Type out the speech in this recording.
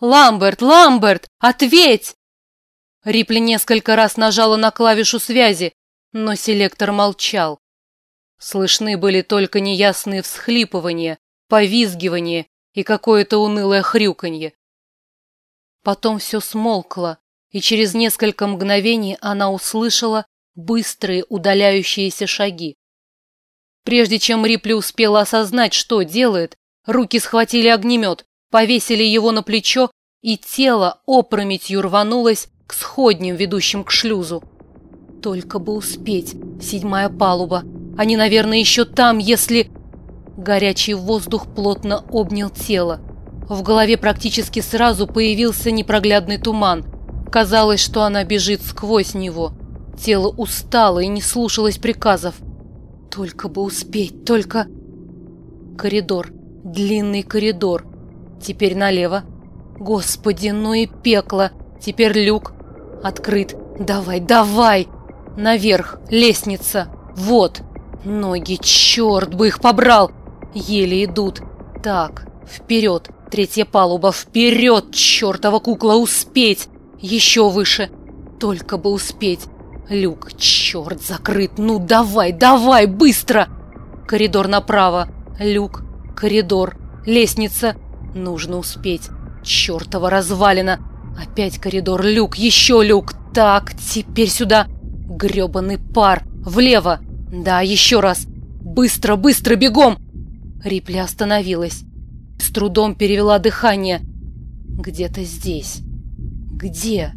Ламберт, Ламберт, ответь!» Рипли несколько раз нажала на клавишу связи, но селектор молчал. Слышны были только неясные всхлипывания, повизгивания и какое-то унылое хрюканье. Потом все смолкло, и через несколько мгновений она услышала быстрые удаляющиеся шаги. Прежде чем Рипли успела осознать, что делает, руки схватили огнемет, повесили его на плечо, и тело опрометью рванулось к сходням, ведущим к шлюзу. Только бы успеть, седьмая палуба. Они, наверное, еще там, если... Горячий воздух плотно обнял тело. В голове практически сразу появился непроглядный туман. Казалось, что она бежит сквозь него. Тело устало и не слушалось приказов. Только бы успеть, только... Коридор. Длинный коридор. Теперь налево. Господи, ну и пекло. Теперь люк. Открыт. Давай, давай! Наверх. Лестница. Вот. Ноги, черт бы их побрал! Еле идут. Так, вперед. Третья палуба. Вперед, чертова кукла, успеть! Еще выше. Только бы успеть. Люк, черт, закрыт. Ну давай, давай, быстро! Коридор направо. Люк, коридор, лестница. Нужно успеть. Чертова развалина. Опять коридор, люк, еще люк. Так, теперь сюда. Гребаный пар. Влево. Да, еще раз. Быстро, быстро, бегом. Рипли остановилась. С трудом перевела дыхание. Где-то здесь. Где?